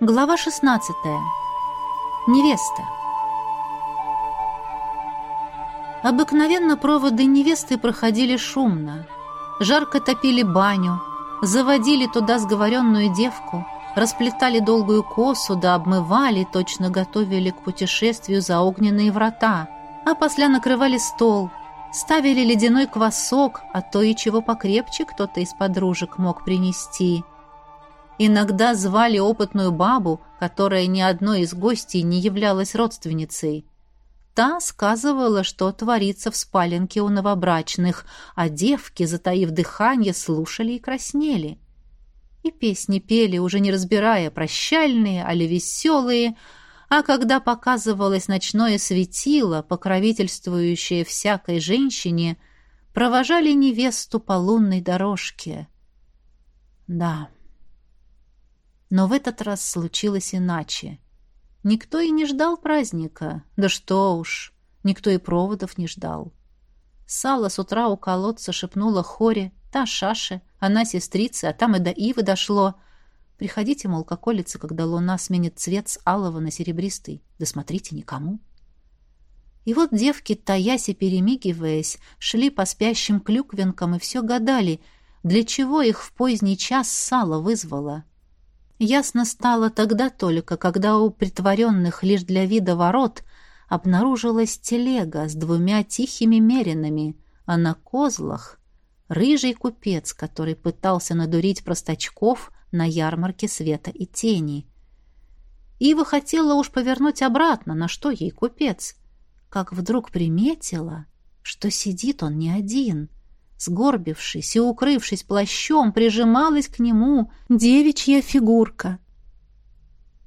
Глава 16. Невеста. Обыкновенно проводы невесты проходили шумно. Жарко топили баню, заводили туда сговоренную девку, расплетали долгую косу да обмывали, точно готовили к путешествию за огненные врата, а после накрывали стол, ставили ледяной квасок, а то и чего покрепче кто-то из подружек мог принести – Иногда звали опытную бабу, которая ни одной из гостей не являлась родственницей. Та сказывала, что творится в спаленке у новобрачных, а девки, затаив дыхание, слушали и краснели. И песни пели, уже не разбирая, прощальные, али веселые, а когда показывалось ночное светило, покровительствующее всякой женщине, провожали невесту по лунной дорожке. Да, но в этот раз случилось иначе. Никто и не ждал праздника. Да что уж, никто и проводов не ждал. Сала с утра у колодца шепнула Хоре, та Шаше, она сестрица, а там и до Ивы дошло. Приходите, мол, как колется, когда луна сменит цвет с алого на серебристый. Да смотрите, никому. И вот девки, таясь и перемигиваясь, шли по спящим клюквинкам и все гадали, для чего их в поздний час Сала вызвала. — Ясно стало тогда только, когда у притворенных лишь для вида ворот обнаружилась телега с двумя тихими меринами, а на козлах — рыжий купец, который пытался надурить простачков на ярмарке света и тени. Ива хотела уж повернуть обратно, на что ей купец, как вдруг приметила, что сидит он не один — Сгорбившись и укрывшись плащом, прижималась к нему девичья фигурка.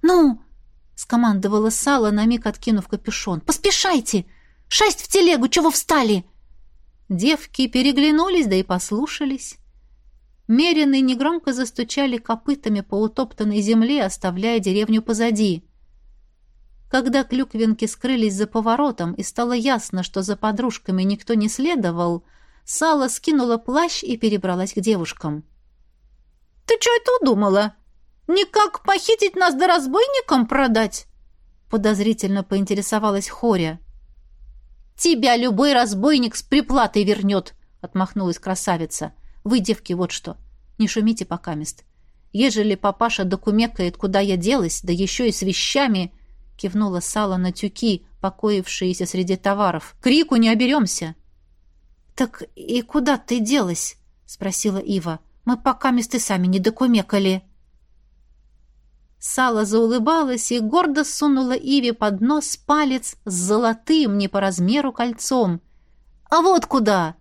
«Ну!» — скомандовала Сала, на миг откинув капюшон. «Поспешайте! Шесть в телегу! Чего встали?» Девки переглянулись, да и послушались. Мерины негромко застучали копытами по утоптанной земле, оставляя деревню позади. Когда клюквинки скрылись за поворотом и стало ясно, что за подружками никто не следовал, — Сала скинула плащ и перебралась к девушкам. «Ты что это удумала? Никак похитить нас да разбойникам продать?» Подозрительно поинтересовалась Хоря. «Тебя любой разбойник с приплатой вернет», — отмахнулась красавица. «Вы, девки, вот что. Не шумите пока мест. Ежели папаша докумекает, куда я делась, да еще и с вещами...» — кивнула Сала на тюки, покоившиеся среди товаров. «Крику не оберемся!» «Так и куда ты делась?» — спросила Ива. «Мы пока месты сами не докумекали». Сала заулыбалась и гордо сунула Иве под нос палец с золотым не по размеру кольцом. «А вот куда!»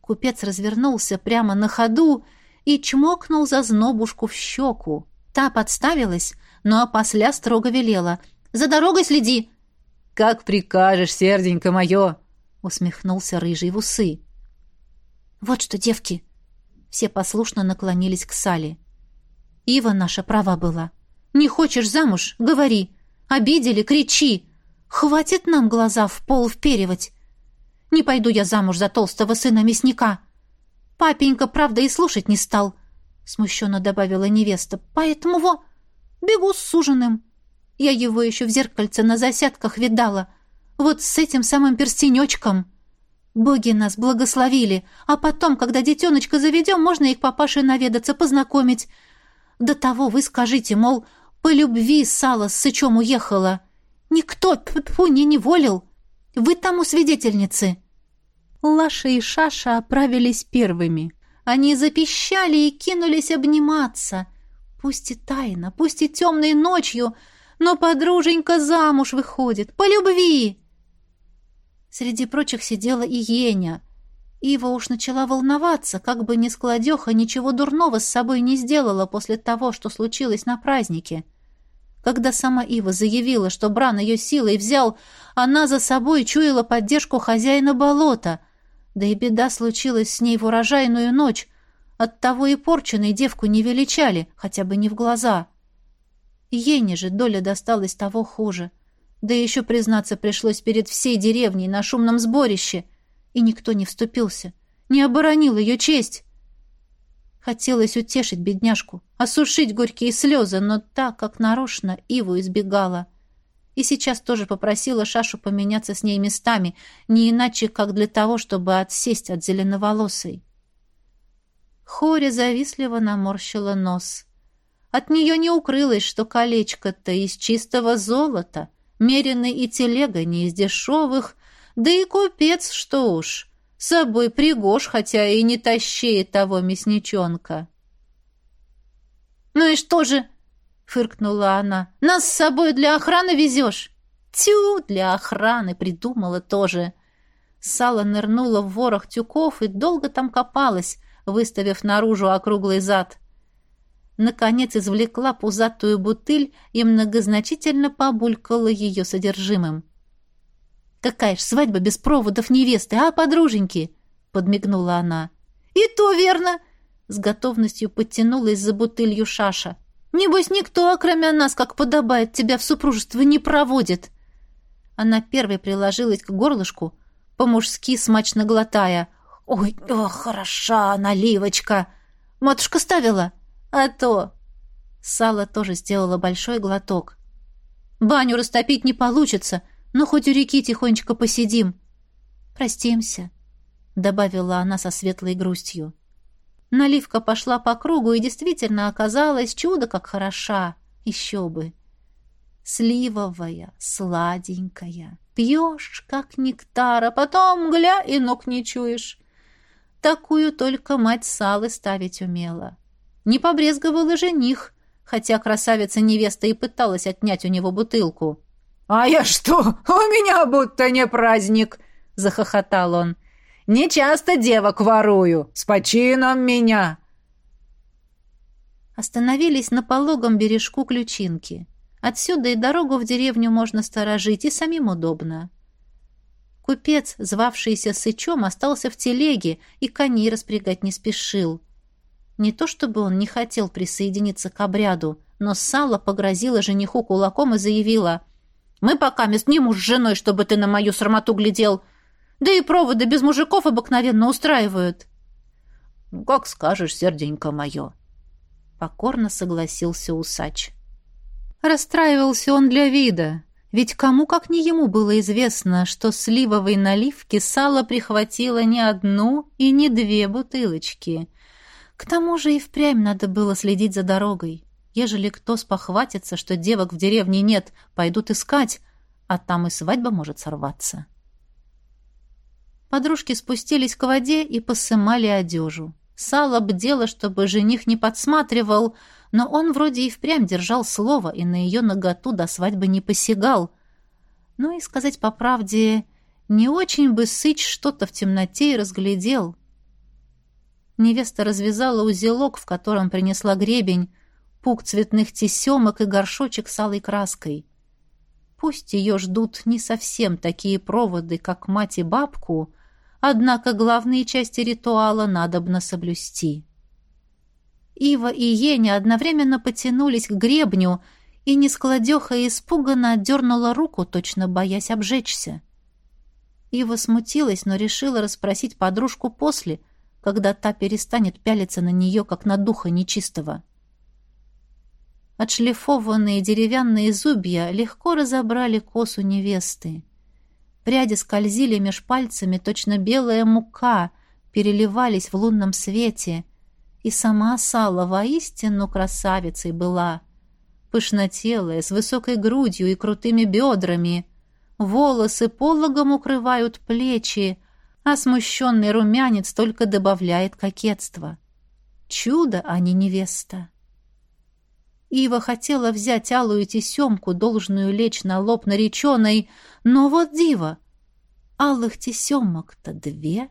Купец развернулся прямо на ходу и чмокнул за знобушку в щеку. Та подставилась, но опосля строго велела. «За дорогой следи!» «Как прикажешь, серденько мое!» Усмехнулся рыжий в усы. Вот что, девки, все послушно наклонились к Сале. Ива наша права была. Не хочешь замуж говори. Обидели кричи. Хватит нам глаза в пол вперивать. Не пойду я замуж за толстого сына мясника. Папенька, правда, и слушать не стал, смущенно добавила невеста. Поэтому во бегу с суженым. Я его еще в зеркальце на засядках видала. Вот с этим самым перстенечком. Боги нас благословили, а потом, когда детеночка заведем, можно их папаше наведаться, познакомить. До того вы скажите, мол, по любви Сала с Сычом уехала. Никто тьфу, не неволил. Вы там у свидетельницы». Лаша и Шаша оправились первыми. Они запищали и кинулись обниматься. Пусть и тайно, пусть и темной ночью, но подруженька замуж выходит, по любви. Среди прочих сидела и Еня. Ива уж начала волноваться, как бы ни складеха ничего дурного с собой не сделала после того, что случилось на празднике. Когда сама Ива заявила, что Бран ее силой взял, она за собой чуяла поддержку хозяина болота. Да и беда случилась с ней в урожайную ночь. Оттого и порченой девку не величали, хотя бы не в глаза. Ене же доля досталась того хуже — да еще, признаться, пришлось перед всей деревней на шумном сборище, и никто не вступился, не оборонил ее честь. Хотелось утешить бедняжку, осушить горькие слезы, но так, как нарочно, Иву избегала. И сейчас тоже попросила Шашу поменяться с ней местами, не иначе, как для того, чтобы отсесть от зеленоволосой. Хоря завистливо наморщила нос. От нее не укрылось, что колечко-то из чистого золота, меренный и телега не из дешевых, да и купец, что уж, с собой пригож, хотя и не тащеет того мясничонка. «Ну и что же?» — фыркнула она. «Нас с собой для охраны везешь?» «Тю, для охраны!» — придумала тоже. Сало нырнула в ворох тюков и долго там копалась, выставив наружу округлый зад. Наконец извлекла пузатую бутыль и многозначительно побулькала ее содержимым. «Какая ж свадьба без проводов невесты, а, подруженьки?» — подмигнула она. «И то верно!» — с готовностью подтянулась за бутылью Шаша. «Небось, никто, кроме нас, как подобает, тебя в супружество не проводит!» Она первой приложилась к горлышку, по-мужски смачно глотая. «Ой, о, хороша наливочка! Матушка ставила? А то...» Сало тоже сделала большой глоток. «Баню растопить не получится!» Ну, хоть у реки тихонечко посидим. Простимся, добавила она со светлой грустью. Наливка пошла по кругу и действительно оказалась чудо как хороша. Еще бы. Сливовая, сладенькая. Пьешь, как нектар, а потом, гля, и ног не чуешь. Такую только мать Салы ставить умела. Не побрезговал и жених, хотя красавица-невеста и пыталась отнять у него бутылку. «А я что? У меня будто не праздник!» — захохотал он. «Не часто девок ворую! С почином меня!» Остановились на пологом бережку Ключинки. Отсюда и дорогу в деревню можно сторожить, и самим удобно. Купец, звавшийся Сычом, остался в телеге и коней распрягать не спешил. Не то чтобы он не хотел присоединиться к обряду, но Сала погрозила жениху кулаком и заявила — мы пока мест не муж с женой, чтобы ты на мою срамоту глядел. Да и проводы без мужиков обыкновенно устраивают. Как скажешь, серденько мое. Покорно согласился усач. Расстраивался он для вида. Ведь кому, как не ему, было известно, что сливовой наливки сало прихватило не одну и не две бутылочки. К тому же и впрямь надо было следить за дорогой. Ежели кто спохватится, что девок в деревне нет, пойдут искать, а там и свадьба может сорваться. Подружки спустились к воде и посымали одежу. Сало бдела, чтобы жених не подсматривал, но он вроде и впрямь держал слово и на ее наготу до свадьбы не посягал. Ну и, сказать по правде, не очень бы Сыч что-то в темноте и разглядел. Невеста развязала узелок, в котором принесла гребень, пук цветных тесемок и горшочек с алой краской. Пусть ее ждут не совсем такие проводы, как мать и бабку, однако главные части ритуала надобно соблюсти. Ива и Еня одновременно потянулись к гребню, и нескладеха испуганно отдернула руку, точно боясь обжечься. Ива смутилась, но решила расспросить подружку после, когда та перестанет пялиться на нее, как на духа нечистого. — Отшлифованные деревянные зубья легко разобрали косу невесты. Пряди скользили меж пальцами, точно белая мука, переливались в лунном свете. И сама Сала воистину красавицей была. Пышнотелая, с высокой грудью и крутыми бедрами. Волосы пологом укрывают плечи, а смущенный румянец только добавляет кокетства. Чудо, а не невеста. Ива хотела взять алую тесемку, должную лечь на лоб нареченной, но вот диво! Алых тесемок-то две.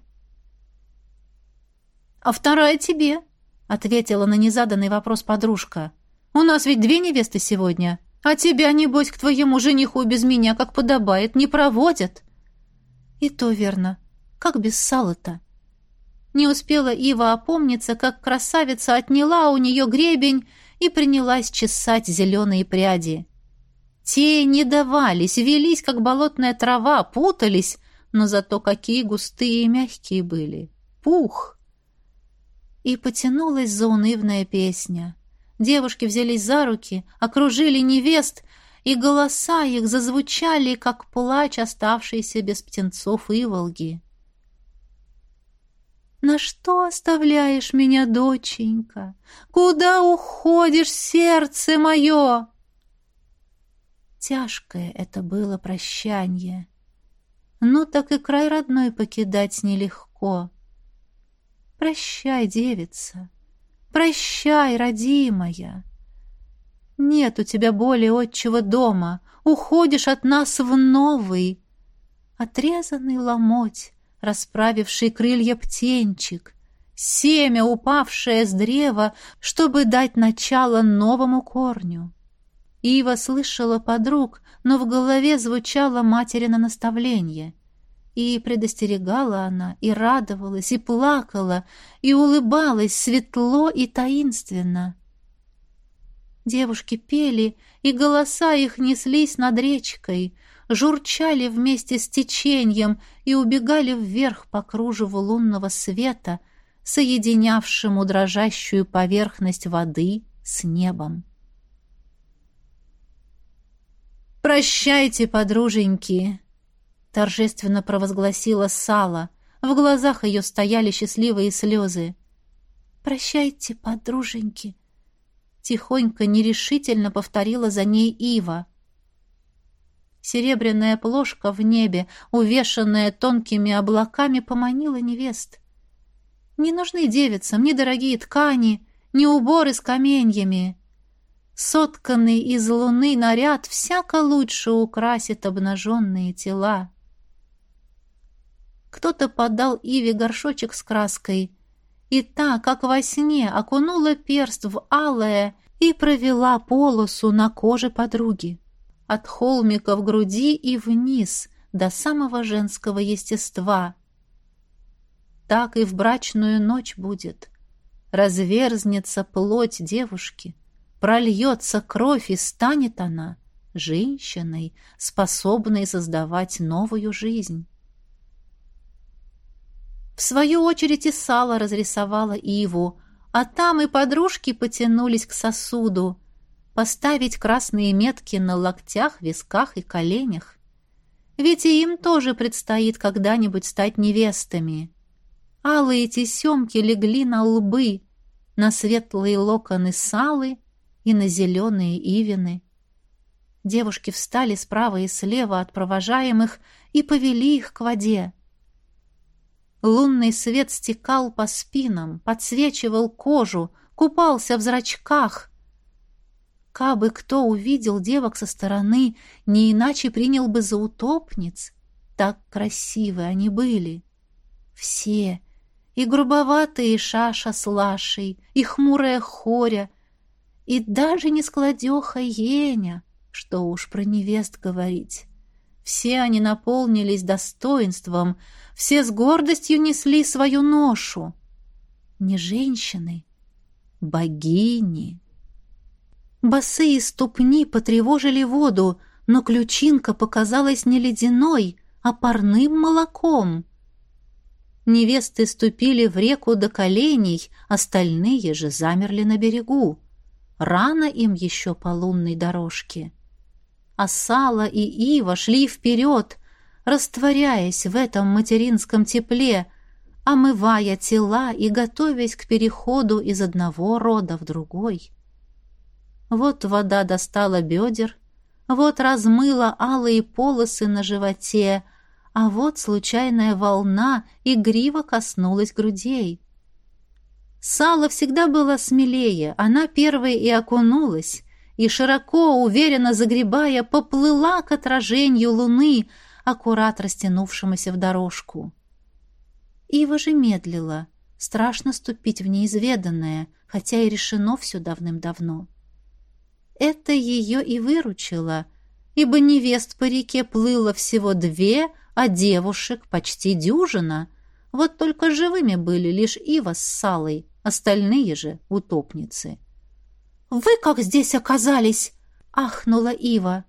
«А вторая тебе», — ответила на незаданный вопрос подружка. «У нас ведь две невесты сегодня, а тебя, небось, к твоему жениху без меня, как подобает, не проводят». «И то верно. Как без сала-то?» Не успела Ива опомниться, как красавица отняла у нее гребень и принялась чесать зеленые пряди. Те не давались, велись, как болотная трава, путались, но зато какие густые и мягкие были. Пух! И потянулась заунывная песня. Девушки взялись за руки, окружили невест, и голоса их зазвучали, как плач оставшейся без птенцов Иволги. «На что оставляешь меня, доченька? Куда уходишь, сердце мое?» Тяжкое это было прощание. Ну, так и край родной покидать нелегко. Прощай, девица, прощай, родимая. Нет у тебя более отчего дома, уходишь от нас в новый. Отрезанный ломоть, расправивший крылья птенчик, семя, упавшее с древа, чтобы дать начало новому корню. Ива слышала подруг, но в голове звучало материно наставление. И предостерегала она, и радовалась, и плакала, и улыбалась светло и таинственно. Девушки пели, и голоса их неслись над речкой, журчали вместе с течением и убегали вверх по кружеву лунного света, соединявшему дрожащую поверхность воды с небом. «Прощайте, подруженьки!» — торжественно провозгласила Сала. В глазах ее стояли счастливые слезы. «Прощайте, подруженьки!» Тихонько, нерешительно повторила за ней Ива. Серебряная плошка в небе, увешанная тонкими облаками, поманила невест. Не нужны девицам ни дорогие ткани, ни уборы с каменьями. Сотканный из луны наряд всяко лучше украсит обнаженные тела. Кто-то подал Иве горшочек с краской, и та, как во сне, окунула перст в алое и провела полосу на коже подруги. От холмика в груди и вниз, до самого женского естества. Так и в брачную ночь будет. Разверзнется плоть девушки — прольется кровь, и станет она женщиной, способной создавать новую жизнь. В свою очередь и Сала разрисовала Иву, а там и подружки потянулись к сосуду, поставить красные метки на локтях, висках и коленях. Ведь и им тоже предстоит когда-нибудь стать невестами. Алые тесемки легли на лбы, на светлые локоны Салы и на зеленые ивины. Девушки встали справа и слева от провожаемых и повели их к воде. Лунный свет стекал по спинам, подсвечивал кожу, купался в зрачках. Кабы кто увидел девок со стороны, не иначе принял бы за утопниц. Так красивы они были. Все, и грубоватые Шаша с Лашей, и хмурая Хоря, и даже не складеха Еня, что уж про невест говорить. Все они наполнились достоинством, все с гордостью несли свою ношу. Не женщины, богини. Босые ступни потревожили воду, но ключинка показалась не ледяной, а парным молоком. Невесты ступили в реку до коленей, остальные же замерли на берегу. Рано им еще по лунной дорожке. А Сала и Ива шли вперед, растворяясь в этом материнском тепле, омывая тела и готовясь к переходу из одного рода в другой. Вот вода достала бедер, вот размыла алые полосы на животе, а вот случайная волна игриво коснулась грудей. Сала всегда была смелее, она первой и окунулась, и, широко, уверенно загребая, поплыла к отражению луны, аккурат растянувшемуся в дорожку. Ива же медлила, страшно ступить в неизведанное, хотя и решено все давным-давно. Это ее и выручило, ибо невест по реке плыло всего две, а девушек почти дюжина. Вот только живыми были лишь Ива с Салой — остальные же — утопницы. «Вы как здесь оказались?» — ахнула Ива.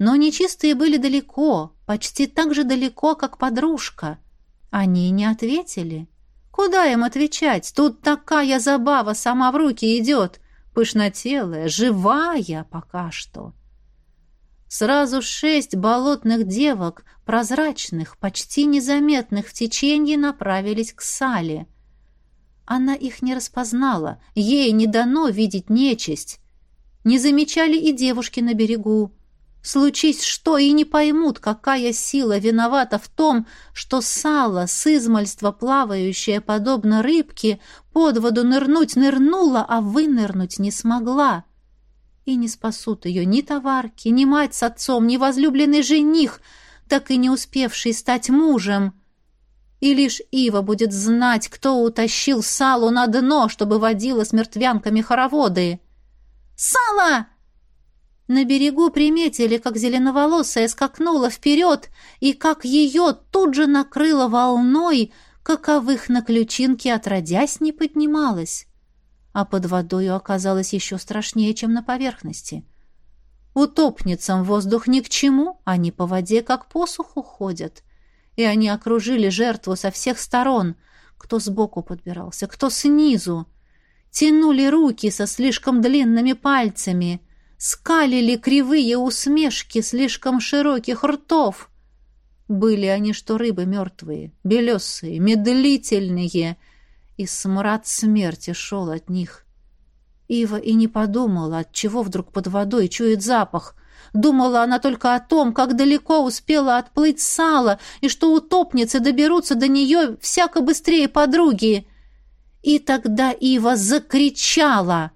Но нечистые были далеко, почти так же далеко, как подружка. Они не ответили. Куда им отвечать? Тут такая забава сама в руки идет. Пышнотелая, живая пока что. Сразу шесть болотных девок, прозрачных, почти незаметных в течении, направились к Сале. Она их не распознала, ей не дано видеть нечисть. Не замечали и девушки на берегу. Случись что, и не поймут, какая сила виновата в том, что сало, с измальства плавающее, подобно рыбке, под воду нырнуть нырнула, а вынырнуть не смогла и не спасут ее ни товарки, ни мать с отцом, ни возлюбленный жених, так и не успевший стать мужем. И лишь Ива будет знать, кто утащил Салу на дно, чтобы водила с мертвянками хороводы. «Сала!» На берегу приметили, как зеленоволосая скакнула вперед, и как ее тут же накрыло волной, каковых на ключинке отродясь не поднималась а под водою оказалось еще страшнее, чем на поверхности. Утопницам воздух ни к чему, они по воде как по суху ходят. И они окружили жертву со всех сторон, кто сбоку подбирался, кто снизу. Тянули руки со слишком длинными пальцами, скалили кривые усмешки слишком широких ртов. Были они, что рыбы мертвые, белесые, медлительные — и смрад смерти шел от них. Ива и не подумала, от чего вдруг под водой чует запах. Думала она только о том, как далеко успела отплыть сало, и что утопницы доберутся до нее всяко быстрее подруги. И тогда Ива закричала,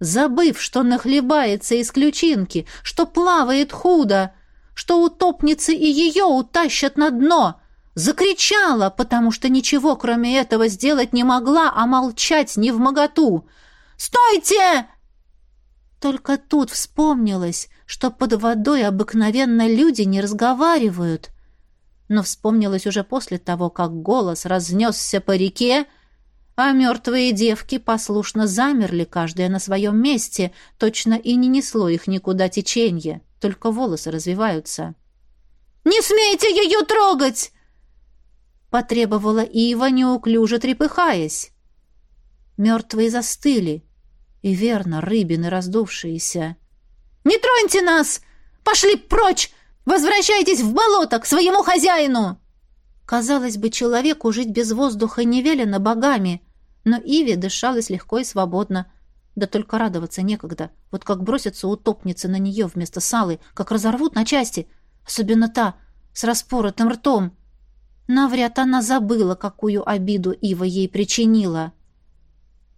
забыв, что нахлебается из ключинки, что плавает худо, что утопницы и ее утащат на дно — Закричала, потому что ничего, кроме этого, сделать не могла, а молчать не в моготу. «Стойте!» Только тут вспомнилось, что под водой обыкновенно люди не разговаривают. Но вспомнилось уже после того, как голос разнесся по реке, а мертвые девки послушно замерли, каждая на своем месте, точно и не несло их никуда теченье, только волосы развиваются. «Не смейте ее трогать!» потребовала Ива, неуклюже трепыхаясь. Мертвые застыли. И верно, рыбины раздувшиеся. «Не троньте нас! Пошли прочь! Возвращайтесь в болото к своему хозяину!» Казалось бы, человеку жить без воздуха не велено богами, но Иве дышалось легко и свободно. Да только радоваться некогда. Вот как бросятся утопницы на нее вместо салы, как разорвут на части, особенно та, с распоротым ртом. Навряд она забыла, какую обиду Ива ей причинила.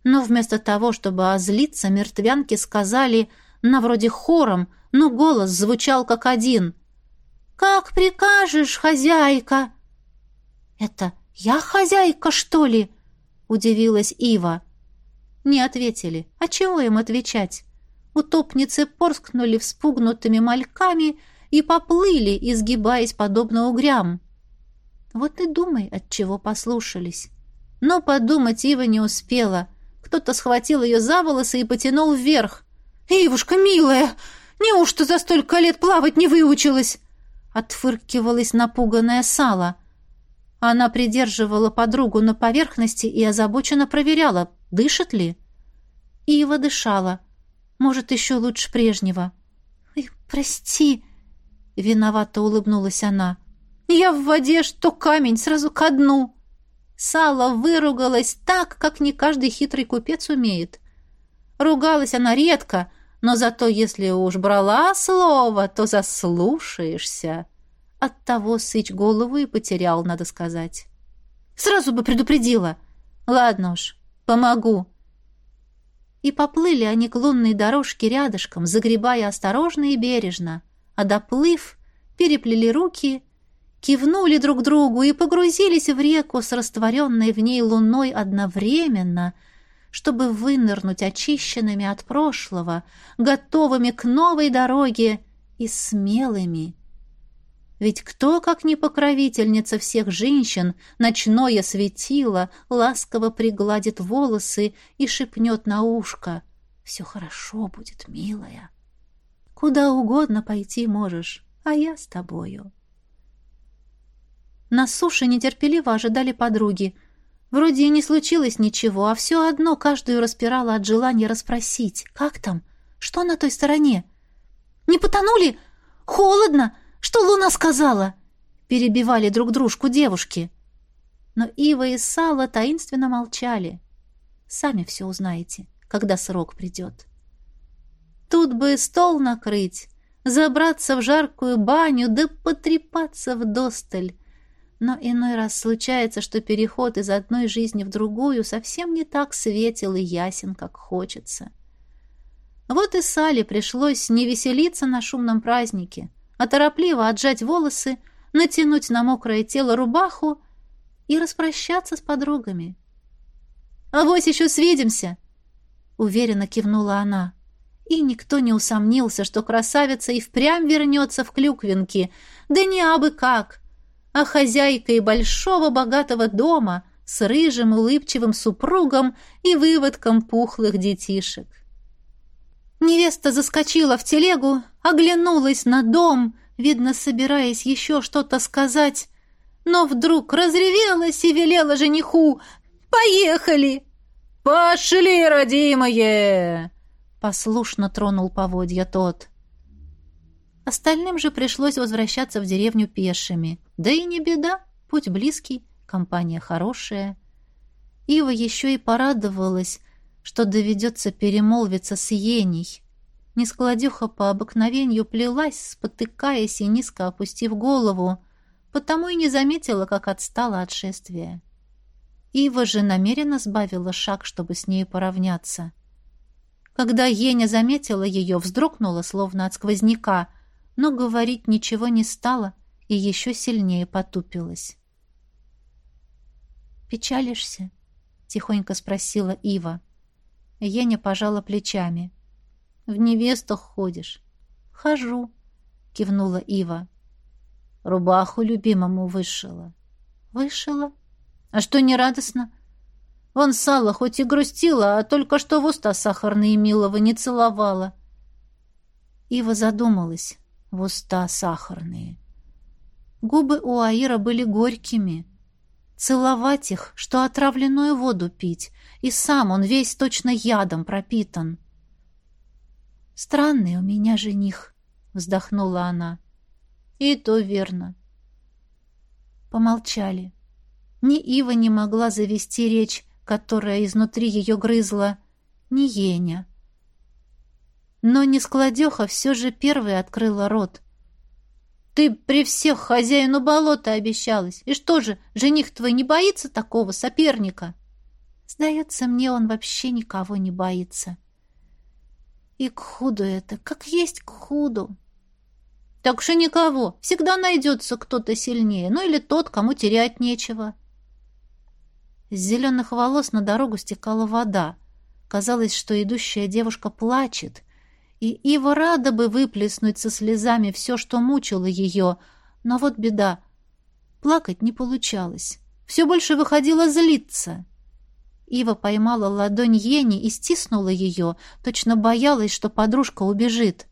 Но вместо того, чтобы озлиться, мертвянки сказали, на вроде хором, но голос звучал как один. «Как прикажешь, хозяйка!» «Это я хозяйка, что ли?» — удивилась Ива. Не ответили. А чего им отвечать? Утопницы порскнули вспугнутыми мальками и поплыли, изгибаясь подобно угрям. Вот и думай, от чего послушались. Но подумать Ива не успела. Кто-то схватил ее за волосы и потянул вверх. «Ивушка, милая, неужто за столько лет плавать не выучилась?» Отфыркивалась напуганная Сала. Она придерживала подругу на поверхности и озабоченно проверяла, дышит ли. Ива дышала. Может, еще лучше прежнего. «Ой, прости!» — виновато улыбнулась она. Я в воде, что камень, сразу ко дну. Сала выругалась так, как не каждый хитрый купец умеет. Ругалась она редко, но зато если уж брала слово, то заслушаешься. Оттого Сыч голову и потерял, надо сказать. Сразу бы предупредила. Ладно уж, помогу. И поплыли они к лунной дорожке рядышком, загребая осторожно и бережно. А доплыв, переплели руки кивнули друг другу и погрузились в реку с растворенной в ней луной одновременно, чтобы вынырнуть очищенными от прошлого, готовыми к новой дороге и смелыми. Ведь кто, как не покровительница всех женщин, ночное светило, ласково пригладит волосы и шепнет на ушко «Все хорошо будет, милая. Куда угодно пойти можешь, а я с тобою». На суше нетерпеливо ожидали подруги. Вроде и не случилось ничего, а все одно каждую распирало от желания расспросить. Как там? Что на той стороне? «Не потонули? Холодно! Что Луна сказала?» Перебивали друг дружку девушки. Но Ива и Сала таинственно молчали. Сами все узнаете, когда срок придет. Тут бы стол накрыть, забраться в жаркую баню, да потрепаться в досталь. Но иной раз случается, что переход из одной жизни в другую совсем не так светел и ясен, как хочется. Вот и Сале пришлось не веселиться на шумном празднике, а торопливо отжать волосы, натянуть на мокрое тело рубаху и распрощаться с подругами. А «Авось еще свидимся!» — уверенно кивнула она. И никто не усомнился, что красавица и впрямь вернется в клюквинки, да не абы как, а хозяйкой большого богатого дома с рыжим улыбчивым супругом и выводком пухлых детишек. Невеста заскочила в телегу, оглянулась на дом, видно, собираясь еще что-то сказать, но вдруг разревелась и велела жениху «Поехали!» «Пошли, родимые!» Послушно тронул поводья тот. Остальным же пришлось возвращаться в деревню пешими. Да и не беда, путь близкий, компания хорошая. Ива еще и порадовалась, что доведется перемолвиться с Еней. Нескладюха по обыкновению плелась, спотыкаясь и низко опустив голову, потому и не заметила, как отстала от шествия. Ива же намеренно сбавила шаг, чтобы с ней поравняться. Когда Еня заметила ее, вздрогнула, словно от сквозняка, но говорить ничего не стала и еще сильнее потупилась. «Печалишься?» — тихонько спросила Ива. Еня пожала плечами. «В невестах ходишь?» «Хожу», — кивнула Ива. Рубаху любимому вышила. «Вышила? А что не радостно?» Вон Сала хоть и грустила, а только что в уста сахарные милого не целовала. Ива задумалась. В уста сахарные. Губы у Аира были горькими. Целовать их, что отравленную воду пить, и сам он весь точно ядом пропитан. «Странный у меня жених», — вздохнула она. «И то верно». Помолчали. Ни Ива не могла завести речь, которая изнутри ее грызла, не Еня. Но нескладеха все же первой открыла рот. «Ты при всех хозяину болота обещалась. И что же, жених твой не боится такого соперника?» «Сдается мне, он вообще никого не боится». «И к худу это, как есть к худу». «Так же никого. Всегда найдется кто-то сильнее, ну или тот, кому терять нечего». С зеленых волос на дорогу стекала вода. Казалось, что идущая девушка плачет. И Ива рада бы выплеснуть со слезами все, что мучило ее. Но вот беда. Плакать не получалось. Все больше выходило злиться. Ива поймала ладонь Ени и стиснула ее, точно боялась, что подружка убежит.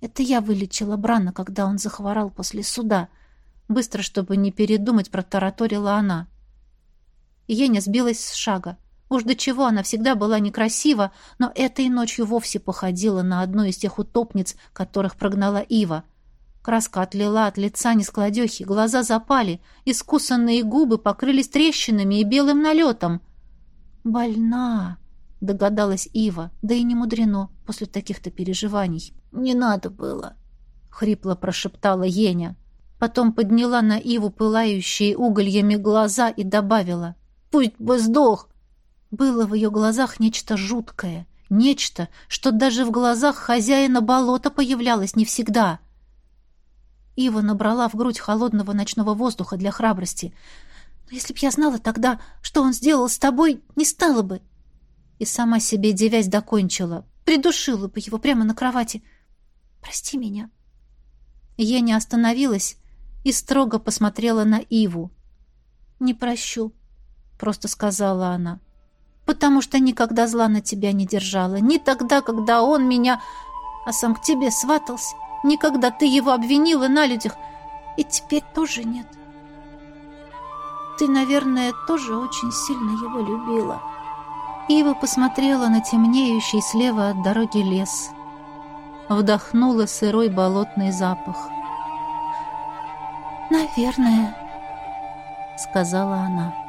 Это я вылечила Брана, когда он захворал после суда. Быстро, чтобы не передумать, протараторила она. Еня сбилась с шага. Уж до чего она всегда была некрасива, но этой ночью вовсе походила на одну из тех утопниц, которых прогнала Ива. Краска отлила от лица нескладехи, глаза запали, искусанные губы покрылись трещинами и белым налетом. «Больна!» — догадалась Ива, да и не мудрено после таких-то переживаний. «Не надо было!» — хрипло прошептала Еня. Потом подняла на Иву пылающие угольями глаза и добавила — Пусть бы сдох!» Было в ее глазах нечто жуткое, нечто, что даже в глазах хозяина болота появлялось не всегда. Ива набрала в грудь холодного ночного воздуха для храбрости. «Но если б я знала тогда, что он сделал с тобой, не стала бы!» И сама себе девясь докончила. Придушила бы его прямо на кровати. «Прости меня!» Я не остановилась и строго посмотрела на Иву. «Не прощу», просто сказала она. «Потому что никогда зла на тебя не держала. Ни тогда, когда он меня... А сам к тебе сватался. Никогда ты его обвинила на людях. И теперь тоже нет». Ты, наверное, тоже очень сильно его любила. Ива посмотрела на темнеющий слева от дороги лес. Вдохнула сырой болотный запах. «Наверное», — сказала она.